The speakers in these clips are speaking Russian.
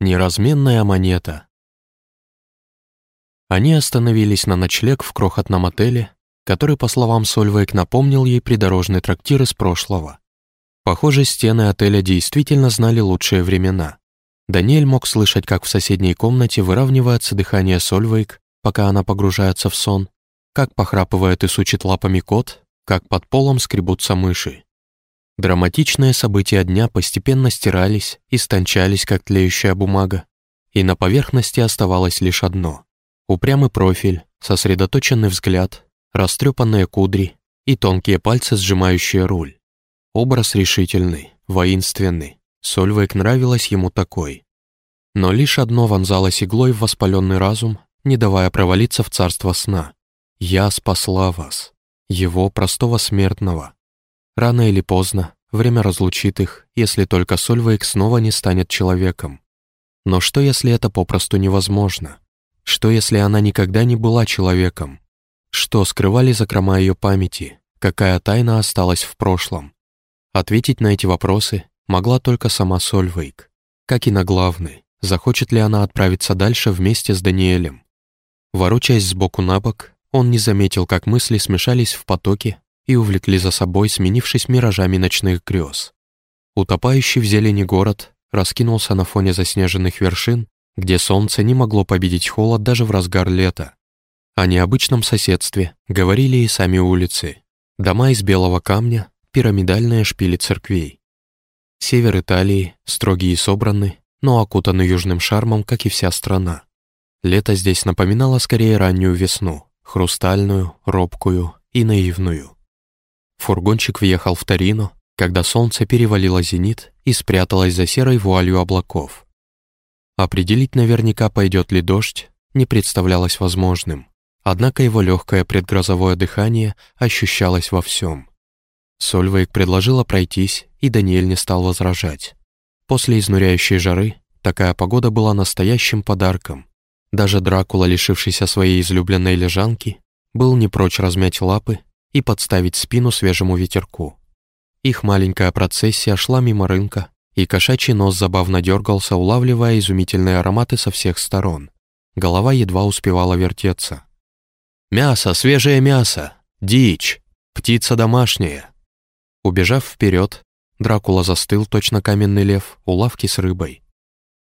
Неразменная монета. Они остановились на ночлег в крохотном отеле, который, по словам Сольвейк, напомнил ей придорожный трактир из прошлого. Похоже, стены отеля действительно знали лучшие времена. Даниэль мог слышать, как в соседней комнате выравнивается дыхание Сольвейк, пока она погружается в сон, как похрапывает и сучит лапами кот, как под полом скребутся мыши. Драматичные события дня постепенно стирались, истончались, как тлеющая бумага, и на поверхности оставалось лишь одно — упрямый профиль, сосредоточенный взгляд, растрепанные кудри и тонкие пальцы, сжимающие руль. Образ решительный, воинственный. Сольвейк нравилась ему такой. Но лишь одно вонзалось иглой в воспаленный разум, не давая провалиться в царство сна. «Я спасла вас» его, простого смертного. Рано или поздно время разлучит их, если только Сольвейк снова не станет человеком. Но что, если это попросту невозможно? Что, если она никогда не была человеком? Что скрывали закрома ее памяти? Какая тайна осталась в прошлом? Ответить на эти вопросы могла только сама Сольвейк. Как и на главный, захочет ли она отправиться дальше вместе с Даниэлем. Ворочаясь сбоку на бок, он не заметил, как мысли смешались в потоке и увлекли за собой, сменившись миражами ночных грез. Утопающий в зелени город раскинулся на фоне заснеженных вершин, где солнце не могло победить холод даже в разгар лета. О необычном соседстве говорили и сами улицы. Дома из белого камня, пирамидальные шпили церквей. Север Италии, строгий и собранный, но окутанный южным шармом, как и вся страна. Лето здесь напоминало скорее раннюю весну хрустальную, робкую и наивную. Фургончик въехал в Торино, когда солнце перевалило зенит и спряталось за серой вуалью облаков. Определить наверняка, пойдет ли дождь, не представлялось возможным, однако его легкое предгрозовое дыхание ощущалось во всем. Сольвейк предложила пройтись, и Даниэль не стал возражать. После изнуряющей жары такая погода была настоящим подарком, даже Дракула, лишившийся своей излюбленной лежанки, был не прочь размять лапы и подставить спину свежему ветерку. Их маленькая процессия шла мимо рынка, и кошачий нос забавно дергался, улавливая изумительные ароматы со всех сторон. Голова едва успевала вертеться. «Мясо, свежее мясо! Дичь! Птица домашняя!» Убежав вперед, Дракула застыл, точно каменный лев, у лавки с рыбой.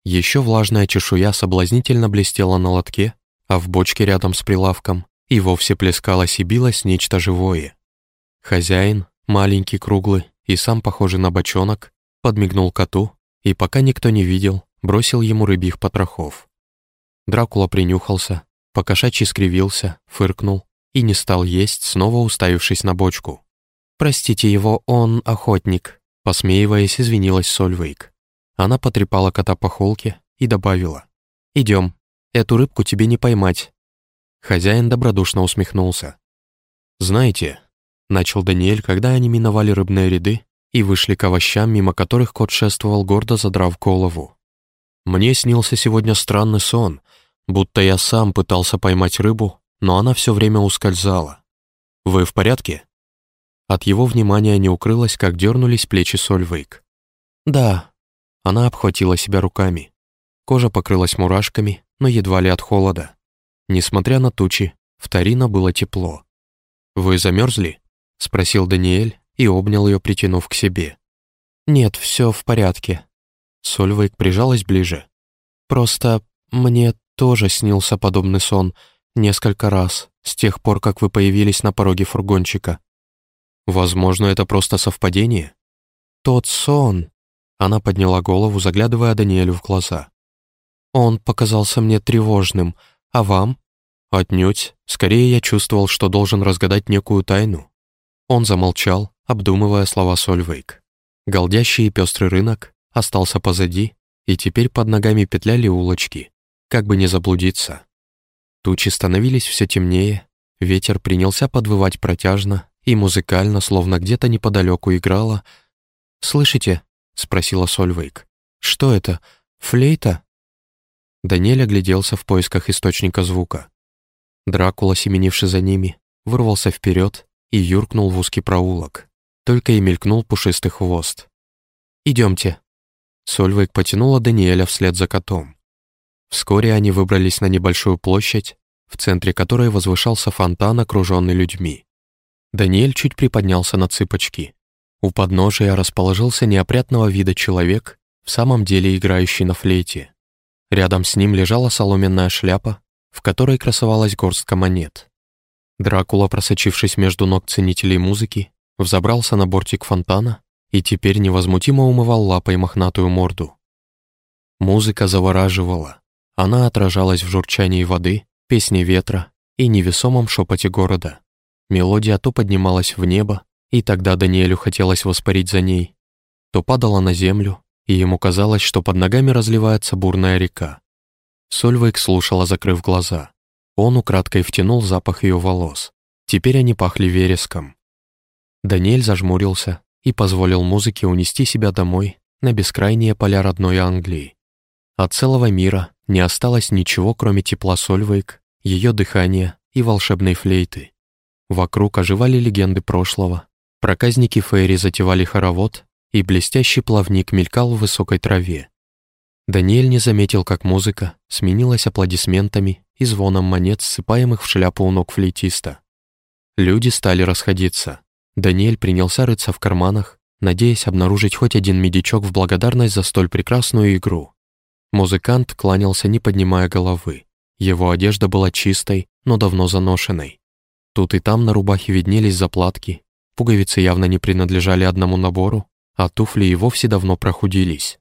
Еще влажная чешуя соблазнительно блестела на лотке, а в бочке рядом с прилавком и вовсе плескалось и билось нечто живое. Хозяин, маленький, круглый и сам похожий на бочонок, подмигнул коту и, пока никто не видел, бросил ему рыбьих потрохов. Дракула принюхался, покошачий скривился, фыркнул и не стал есть, снова уставившись на бочку. «Простите его, он охотник», — посмеиваясь, извинилась Сольвейк. Она потрепала кота по холке и добавила. «Идем, эту рыбку тебе не поймать». Хозяин добродушно усмехнулся. «Знаете», — начал Даниэль, когда они миновали рыбные ряды и вышли к овощам, мимо которых кот шествовал, гордо задрав голову. «Мне снился сегодня странный сон, будто я сам пытался поймать рыбу, но она все время ускользала. Вы в порядке?» От его внимания не укрылось, как дернулись плечи Сольвейк. «Да», она обхватила себя руками. Кожа покрылась мурашками, но едва ли от холода. Несмотря на тучи, в Торино было тепло. «Вы замерзли?» — спросил Даниэль и обнял ее, притянув к себе. «Нет, все в порядке». Сольвейк прижалась ближе. «Просто мне тоже снился подобный сон несколько раз, с тех пор, как вы появились на пороге фургончика. Возможно, это просто совпадение?» «Тот сон», она подняла голову, заглядывая Даниэлю в глаза. «Он показался мне тревожным, а вам?» «Отнюдь. Скорее я чувствовал, что должен разгадать некую тайну». Он замолчал, обдумывая слова Сольвейк. Голдящий и пестрый рынок остался позади, и теперь под ногами петляли улочки, как бы не заблудиться. Тучи становились все темнее, ветер принялся подвывать протяжно и музыкально, словно где-то неподалеку играла. «Слышите?» — спросила Сольвейк. «Что это? Флейта?» Даниэль огляделся в поисках источника звука. Дракула, семенивший за ними, вырвался вперед и юркнул в узкий проулок. Только и мелькнул пушистый хвост. «Идемте». Сольвейк потянула Даниэля вслед за котом. Вскоре они выбрались на небольшую площадь, в центре которой возвышался фонтан, окруженный людьми. Даниэль чуть приподнялся на цыпочки. У подножия расположился неопрятного вида человек, в самом деле играющий на флейте. Рядом с ним лежала соломенная шляпа, в которой красовалась горстка монет. Дракула, просочившись между ног ценителей музыки, взобрался на бортик фонтана и теперь невозмутимо умывал лапой мохнатую морду. Музыка завораживала. Она отражалась в журчании воды, песне ветра и невесомом шепоте города. Мелодия то поднималась в небо, и тогда Даниэлю хотелось воспарить за ней, то падала на землю, и ему казалось, что под ногами разливается бурная река. Сольвейк слушала, закрыв глаза. Он украдкой втянул запах ее волос. Теперь они пахли вереском. Даниэль зажмурился, и позволил музыке унести себя домой на бескрайние поля родной Англии. От целого мира не осталось ничего, кроме тепла Сольвейк, ее дыхания и волшебной флейты. Вокруг оживали легенды прошлого. Проказники Фейри затевали хоровод, и блестящий плавник мелькал в высокой траве. Даниэль не заметил, как музыка сменилась аплодисментами и звоном монет, ссыпаемых в шляпу у ног флейтиста. Люди стали расходиться. Даниэль принялся рыться в карманах, надеясь обнаружить хоть один медичок в благодарность за столь прекрасную игру. Музыкант кланялся, не поднимая головы. Его одежда была чистой, но давно заношенной. Тут и там на рубахе виднелись заплатки, пуговицы явно не принадлежали одному набору, а туфли и вовсе давно прохудились.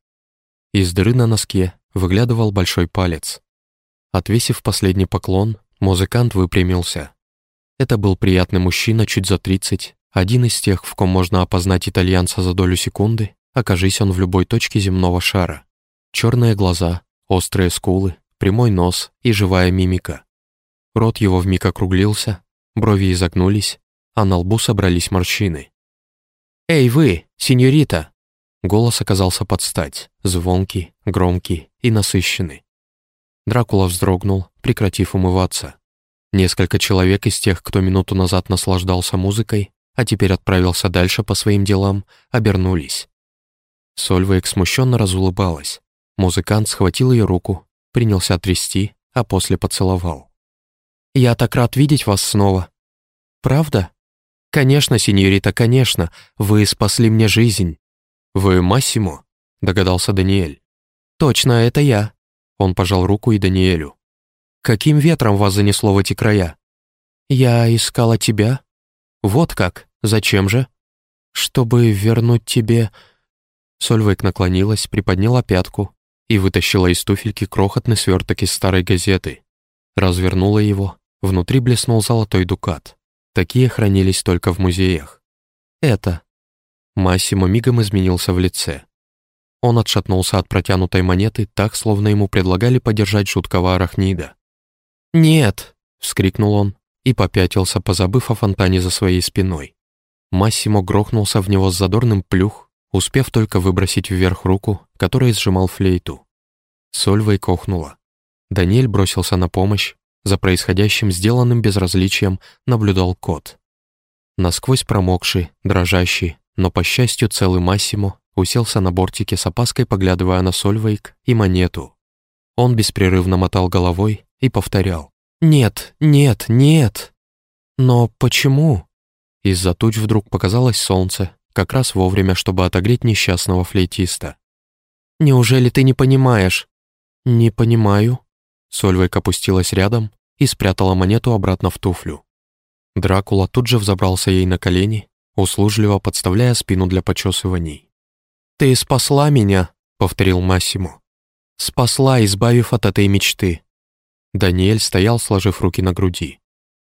Из дыры на носке выглядывал большой палец. Отвесив последний поклон, музыкант выпрямился. Это был приятный мужчина чуть за тридцать, один из тех, в ком можно опознать итальянца за долю секунды, окажись он в любой точке земного шара. Черные глаза, острые скулы, прямой нос и живая мимика. Рот его вмиг округлился, брови изогнулись, а на лбу собрались морщины. «Эй вы, сеньорита!» Голос оказался под стать, звонкий, громкий и насыщенный. Дракула вздрогнул, прекратив умываться. Несколько человек из тех, кто минуту назад наслаждался музыкой, а теперь отправился дальше по своим делам, обернулись. Сольвейк смущенно разулыбалась. Музыкант схватил ее руку, принялся трясти, а после поцеловал. «Я так рад видеть вас снова». «Правда?» «Конечно, сеньорита, конечно, вы спасли мне жизнь». «Вы Массимо?» — догадался Даниэль. «Точно, это я». Он пожал руку и Даниэлю. «Каким ветром вас занесло в эти края?» «Я искала тебя», «Вот как? Зачем же?» «Чтобы вернуть тебе...» Сольвейк наклонилась, приподняла пятку и вытащила из туфельки крохотный сверток из старой газеты. Развернула его, внутри блеснул золотой дукат. Такие хранились только в музеях. «Это...» Массимо мигом изменился в лице. Он отшатнулся от протянутой монеты так, словно ему предлагали подержать жуткого арахнида. «Нет!» — вскрикнул он, и попятился, позабыв о фонтане за своей спиной. Массимо грохнулся в него с задорным плюх, успев только выбросить вверх руку, которой сжимал флейту. Сольвой кохнула. Даниэль бросился на помощь, за происходящим сделанным безразличием наблюдал кот. Насквозь промокший, дрожащий, но, по счастью, целый Массимо уселся на бортике с опаской, поглядывая на Сольвейк и монету. Он беспрерывно мотал головой и повторял. «Нет, нет, нет!» «Но почему?» Из-за туч вдруг показалось солнце, как раз вовремя, чтобы отогреть несчастного флейтиста. «Неужели ты не понимаешь?» «Не понимаю». Сольвейк опустилась рядом и спрятала монету обратно в туфлю. Дракула тут же взобрался ей на колени, услужливо подставляя спину для почесываний. «Ты спасла меня», — повторил Массимо. «Спасла, избавив от этой мечты. Даниэль стоял, сложив руки на груди.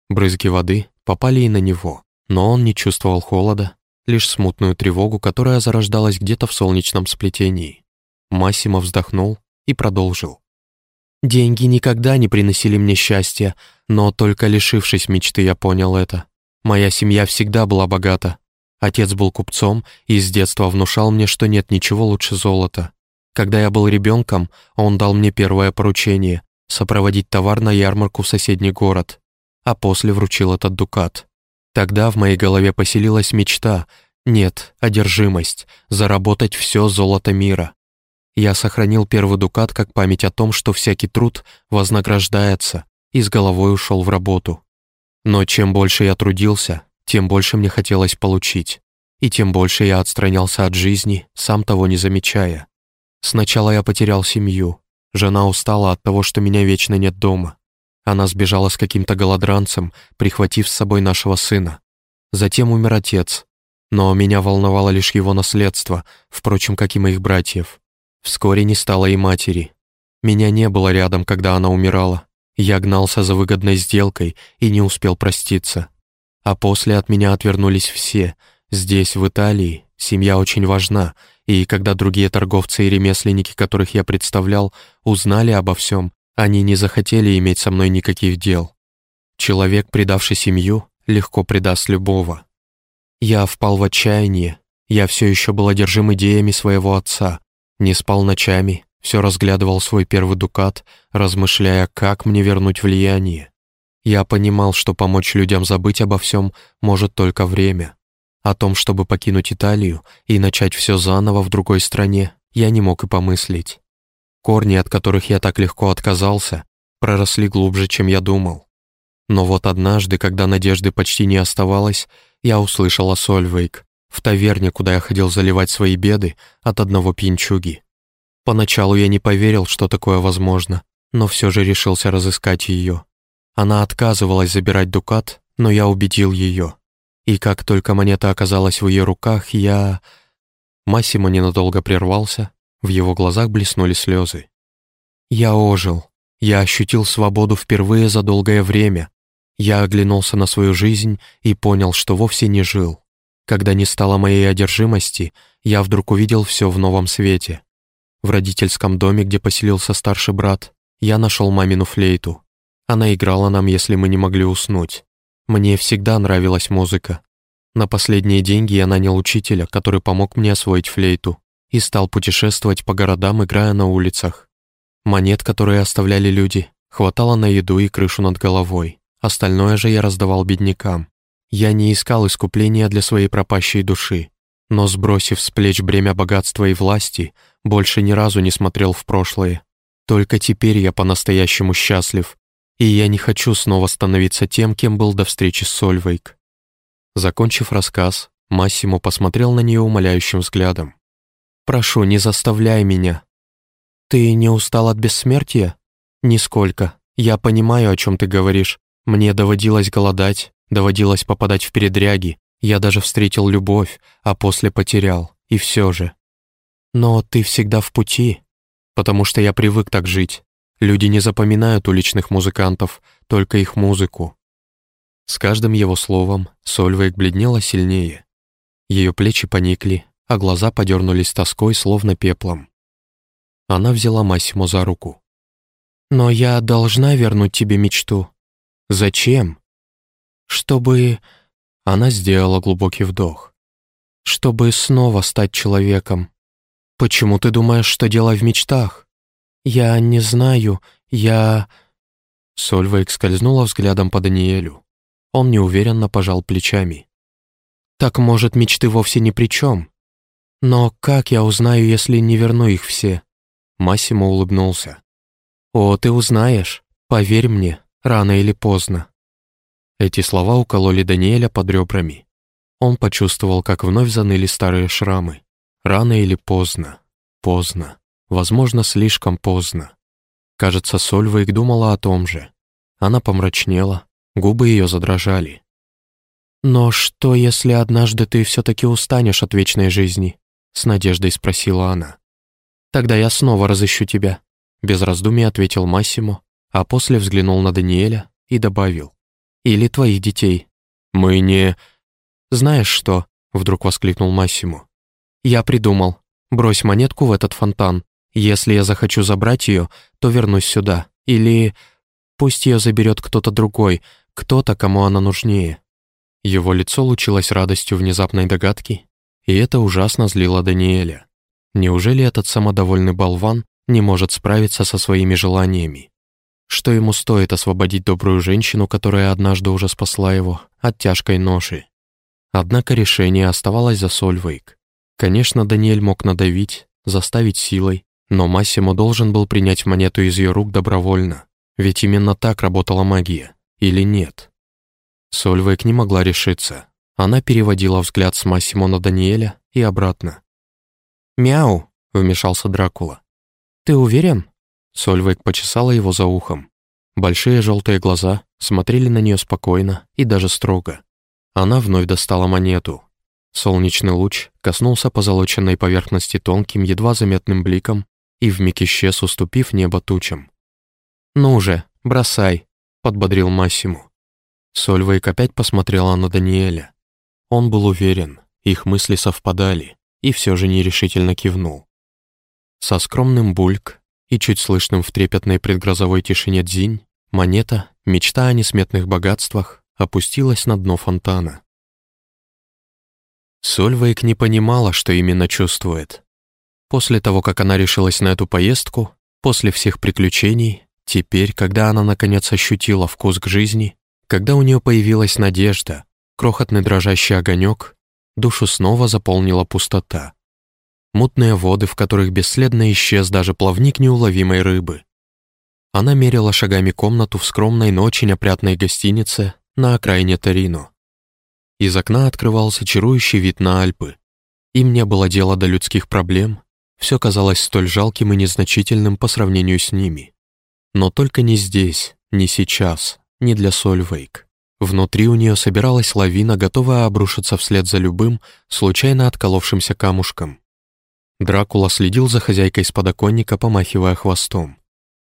Брызги воды попали и на него, но он не чувствовал холода, лишь смутную тревогу, которая зарождалась где-то в солнечном сплетении. Массимо вздохнул и продолжил. «Деньги никогда не приносили мне счастья, но только лишившись мечты, я понял это. Моя семья всегда была богата. Отец был купцом и с детства внушал мне, что нет ничего лучше золота. Когда я был ребенком, он дал мне первое поручение сопроводить товар на ярмарку в соседний город, а после вручил этот дукат. Тогда в моей голове поселилась мечта, нет, одержимость, заработать все золото мира. Я сохранил первый дукат как память о том, что всякий труд вознаграждается, и с головой ушел в работу. Но чем больше я трудился, тем больше мне хотелось получить, и тем больше я отстранялся от жизни, сам того не замечая. Сначала я потерял семью. Жена устала от того, что меня вечно нет дома. Она сбежала с каким-то голодранцем, прихватив с собой нашего сына. Затем умер отец. Но меня волновало лишь его наследство, впрочем, как и моих братьев. Вскоре не стало и матери. Меня не было рядом, когда она умирала. Я гнался за выгодной сделкой и не успел проститься. А после от меня отвернулись все. Здесь, в Италии, семья очень важна, и когда другие торговцы и ремесленники, которых я представлял, узнали обо всем, они не захотели иметь со мной никаких дел. Человек, предавший семью, легко предаст любого. Я впал в отчаяние, я все еще был одержим идеями своего отца, не спал ночами, все разглядывал свой первый дукат, размышляя, как мне вернуть влияние. Я понимал, что помочь людям забыть обо всем может только время. О том, чтобы покинуть Италию и начать все заново в другой стране, я не мог и помыслить. Корни, от которых я так легко отказался, проросли глубже, чем я думал. Но вот однажды, когда надежды почти не оставалось, я услышал о Сольвейк, в таверне, куда я ходил заливать свои беды от одного пьянчуги. Поначалу я не поверил, что такое возможно, но все же решился разыскать ее. Она отказывалась забирать дукат, но я убедил ее. И как только монета оказалась в ее руках, я... Массимо ненадолго прервался, в его глазах блеснули слезы. Я ожил. Я ощутил свободу впервые за долгое время. Я оглянулся на свою жизнь и понял, что вовсе не жил. Когда не стало моей одержимости, я вдруг увидел все в новом свете. В родительском доме, где поселился старший брат, я нашел мамину флейту. Она играла нам, если мы не могли уснуть. Мне всегда нравилась музыка. На последние деньги я нанял учителя, который помог мне освоить флейту, и стал путешествовать по городам, играя на улицах. Монет, которые оставляли люди, хватало на еду и крышу над головой. Остальное же я раздавал беднякам. Я не искал искупления для своей пропащей души, но, сбросив с плеч бремя богатства и власти, больше ни разу не смотрел в прошлое. Только теперь я по-настоящему счастлив, и я не хочу снова становиться тем, кем был до встречи с Сольвейк. Закончив рассказ, Массимо посмотрел на нее умоляющим взглядом. «Прошу, не заставляй меня. Ты не устал от бессмертия? Нисколько. Я понимаю, о чем ты говоришь. Мне доводилось голодать, доводилось попадать в передряги. Я даже встретил любовь, а после потерял. И все же. Но ты всегда в пути, потому что я привык так жить. Люди не запоминают уличных музыкантов, только их музыку. С каждым его словом Сольвейк бледнела сильнее. Ее плечи поникли, а глаза подернулись тоской, словно пеплом. Она взяла Массимо за руку. «Но я должна вернуть тебе мечту». «Зачем?» «Чтобы...» Она сделала глубокий вдох. «Чтобы снова стать человеком, «Почему ты думаешь, что дело в мечтах?» «Я не знаю, я...» Сольвейк скользнула взглядом по Даниэлю. Он неуверенно пожал плечами. «Так, может, мечты вовсе ни при чем? Но как я узнаю, если не верну их все?» Массимо улыбнулся. «О, ты узнаешь. Поверь мне, рано или поздно». Эти слова укололи Даниэля под ребрами. Он почувствовал, как вновь заныли старые шрамы. Рано или поздно. Поздно. Возможно, слишком поздно. Кажется, Сольвейк думала о том же. Она помрачнела, губы ее задрожали. «Но что, если однажды ты все-таки устанешь от вечной жизни?» — с надеждой спросила она. «Тогда я снова разыщу тебя», — без раздумий ответил Массимо, а после взглянул на Даниэля и добавил. «Или твоих детей. Мы не...» «Знаешь что?» — вдруг воскликнул Массимо. «Я придумал. Брось монетку в этот фонтан. Если я захочу забрать ее, то вернусь сюда. Или пусть ее заберет кто-то другой, кто-то, кому она нужнее». Его лицо лучилось радостью внезапной догадки, и это ужасно злило Даниэля. Неужели этот самодовольный болван не может справиться со своими желаниями? Что ему стоит освободить добрую женщину, которая однажды уже спасла его от тяжкой ноши? Однако решение оставалось за Сольвейк. Конечно, Даниэль мог надавить, заставить силой, Но Массимо должен был принять монету из ее рук добровольно, ведь именно так работала магия, или нет? Сольвейк не могла решиться. Она переводила взгляд с Массимо на Даниэля и обратно. «Мяу!» — вмешался Дракула. «Ты уверен?» Сольвейк почесала его за ухом. Большие желтые глаза смотрели на нее спокойно и даже строго. Она вновь достала монету. Солнечный луч коснулся позолоченной поверхности тонким, едва заметным бликом и вмиг исчез, уступив небо тучам. «Ну же, бросай», — подбодрил Массиму. Сольвейк опять посмотрела на Даниэля. Он был уверен, их мысли совпадали, и все же нерешительно кивнул. Со скромным бульк и чуть слышным в трепетной предгрозовой тишине дзинь, монета, мечта о несметных богатствах, опустилась на дно фонтана. Сольвейк не понимала, что именно чувствует. После того, как она решилась на эту поездку, после всех приключений, теперь, когда она наконец ощутила вкус к жизни, когда у нее появилась надежда, крохотный дрожащий огонек, душу снова заполнила пустота мутные воды, в которых бесследно исчез даже плавник неуловимой рыбы. Она мерила шагами комнату в скромной, но очень опрятной гостинице на окраине Торино. Из окна открывался чарующий вид на Альпы. Им не было дела до людских проблем, все казалось столь жалким и незначительным по сравнению с ними. Но только не здесь, не сейчас, не для Сольвейк. Внутри у нее собиралась лавина, готовая обрушиться вслед за любым, случайно отколовшимся камушком. Дракула следил за хозяйкой с подоконника, помахивая хвостом.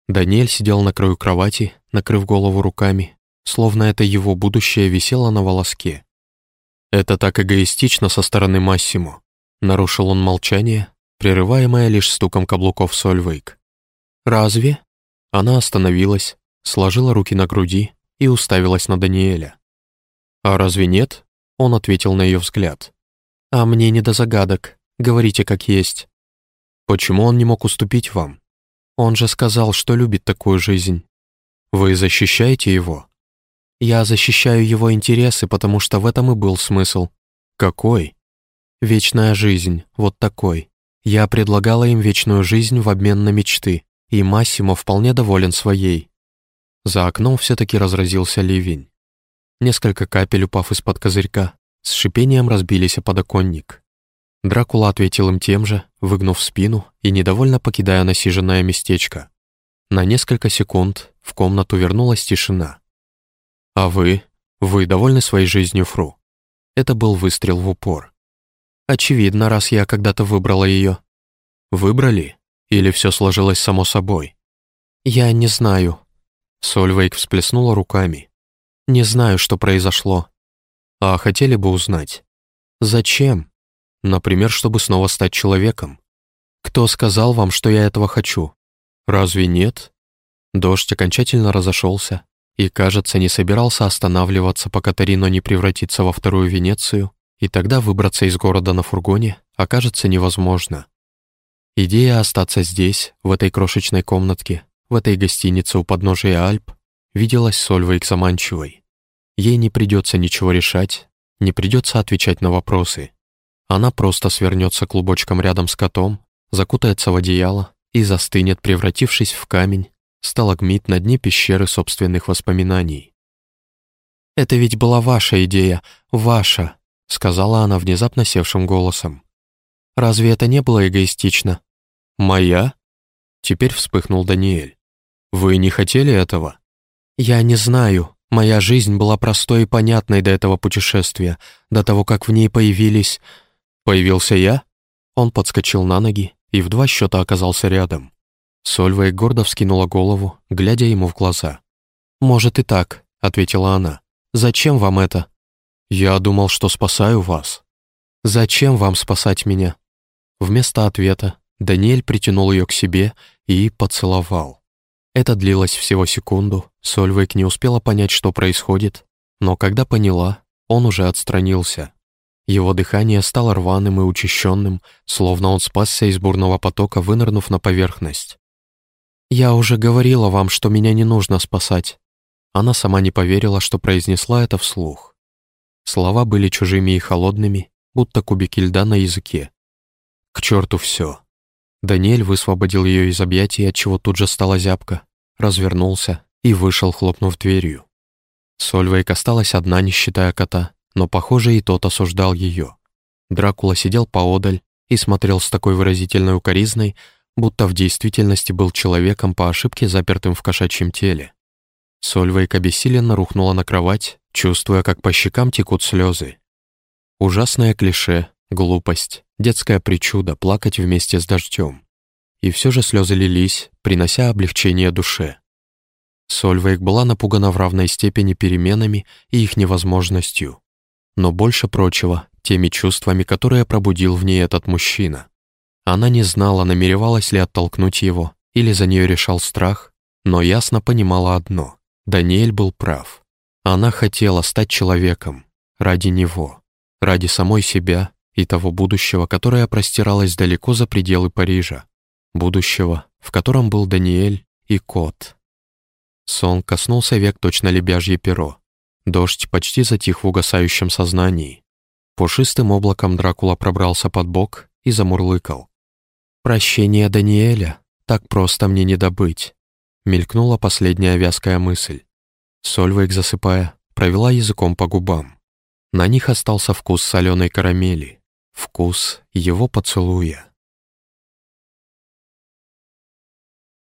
Даниэль сидел на краю кровати, накрыв голову руками, словно это его будущее висело на волоске. «Это так эгоистично со стороны Массимо», — нарушил он молчание, прерываемое лишь стуком каблуков Сольвейк. «Разве?» Она остановилась, сложила руки на груди и уставилась на Даниэля. «А разве нет?» — он ответил на ее взгляд. «А мне не до загадок. Говорите, как есть». Почему он не мог уступить вам? Он же сказал, что любит такую жизнь. Вы защищаете его? Я защищаю его интересы, потому что в этом и был смысл. Какой? Вечная жизнь, вот такой. Я предлагала им вечную жизнь в обмен на мечты, и Массимо вполне доволен своей. За окном все-таки разразился ливень. Несколько капель, упав из-под козырька, с шипением разбились о подоконник. Дракула ответил им тем же, выгнув спину и недовольно покидая насиженное местечко. На несколько секунд в комнату вернулась тишина. «А вы? Вы довольны своей жизнью, Фру?» Это был выстрел в упор. «Очевидно, раз я когда-то выбрала ее». «Выбрали? Или все сложилось само собой?» «Я не знаю». Сольвейк всплеснула руками. «Не знаю, что произошло». «А хотели бы узнать?» «Зачем?» Например, чтобы снова стать человеком. Кто сказал вам, что я этого хочу? Разве нет? Дождь окончательно разошелся и, кажется, не собирался останавливаться, пока Торино не превратится во вторую Венецию, и тогда выбраться из города на фургоне окажется невозможно. Идея остаться здесь, в этой крошечной комнатке, в этой гостинице у подножия Альп, виделась Сольвой заманчивой. Ей не придется ничего решать, не придется отвечать на вопросы. Она просто свернется клубочком рядом с котом, закутается в одеяло и застынет, превратившись в камень, сталагмит на дне пещеры собственных воспоминаний. «Это ведь была ваша идея, ваша», — сказала она внезапно севшим голосом. «Разве это не было эгоистично?» «Моя?» Теперь вспыхнул Даниэль. «Вы не хотели этого?» «Я не знаю. Моя жизнь была простой и понятной до этого путешествия, до того, как в ней появились Появился я? Он подскочил на ноги и в два счета оказался рядом. Сольвейк гордо вскинула голову, глядя ему в глаза. «Может и так», — ответила она. «Зачем вам это?» «Я думал, что спасаю вас». «Зачем вам спасать меня?» Вместо ответа Даниэль притянул ее к себе и поцеловал. Это длилось всего секунду, Сольвейк не успела понять, что происходит, но когда поняла, он уже отстранился. Его дыхание стало рваным и учащенным, словно он спасся из бурного потока, вынырнув на поверхность. «Я уже говорила вам, что меня не нужно спасать». Она сама не поверила, что произнесла это вслух. Слова были чужими и холодными, будто кубики льда на языке. К черту все. Даниэль высвободил ее из объятий, отчего тут же стала зябко, развернулся и вышел, хлопнув дверью. Сольвейк осталась одна, не считая кота, но, похоже, и тот осуждал ее. Дракула сидел поодаль и смотрел с такой выразительной укоризной, будто в действительности был человеком по ошибке, запертым в кошачьем теле. Сольвейк обессиленно рухнула на кровать, чувствуя, как по щекам текут слезы. Ужасное клише, глупость, детская причуда плакать вместе с дождем. И все же слезы лились, принося облегчение душе. Сольвейк была напугана в равной степени переменами и их невозможностью. Но больше прочего, теми чувствами, которые пробудил в ней этот мужчина. Она не знала, намеревалась ли оттолкнуть его, или за нее решал страх, но ясно понимала одно — Даниэль был прав. Она хотела стать человеком ради него, ради самой себя и того будущего, которое простиралось далеко за пределы Парижа, будущего, в котором был Даниэль и кот. Сон коснулся век точно лебяжье перо. Дождь почти затих в угасающем сознании. Пушистым облаком Дракула пробрался под бок и замурлыкал. «Прощение Даниэля так просто мне не добыть», — мелькнула последняя вязкая мысль. Сольвейк, засыпая, провела языком по губам. На них остался вкус соленой карамели, вкус его поцелуя.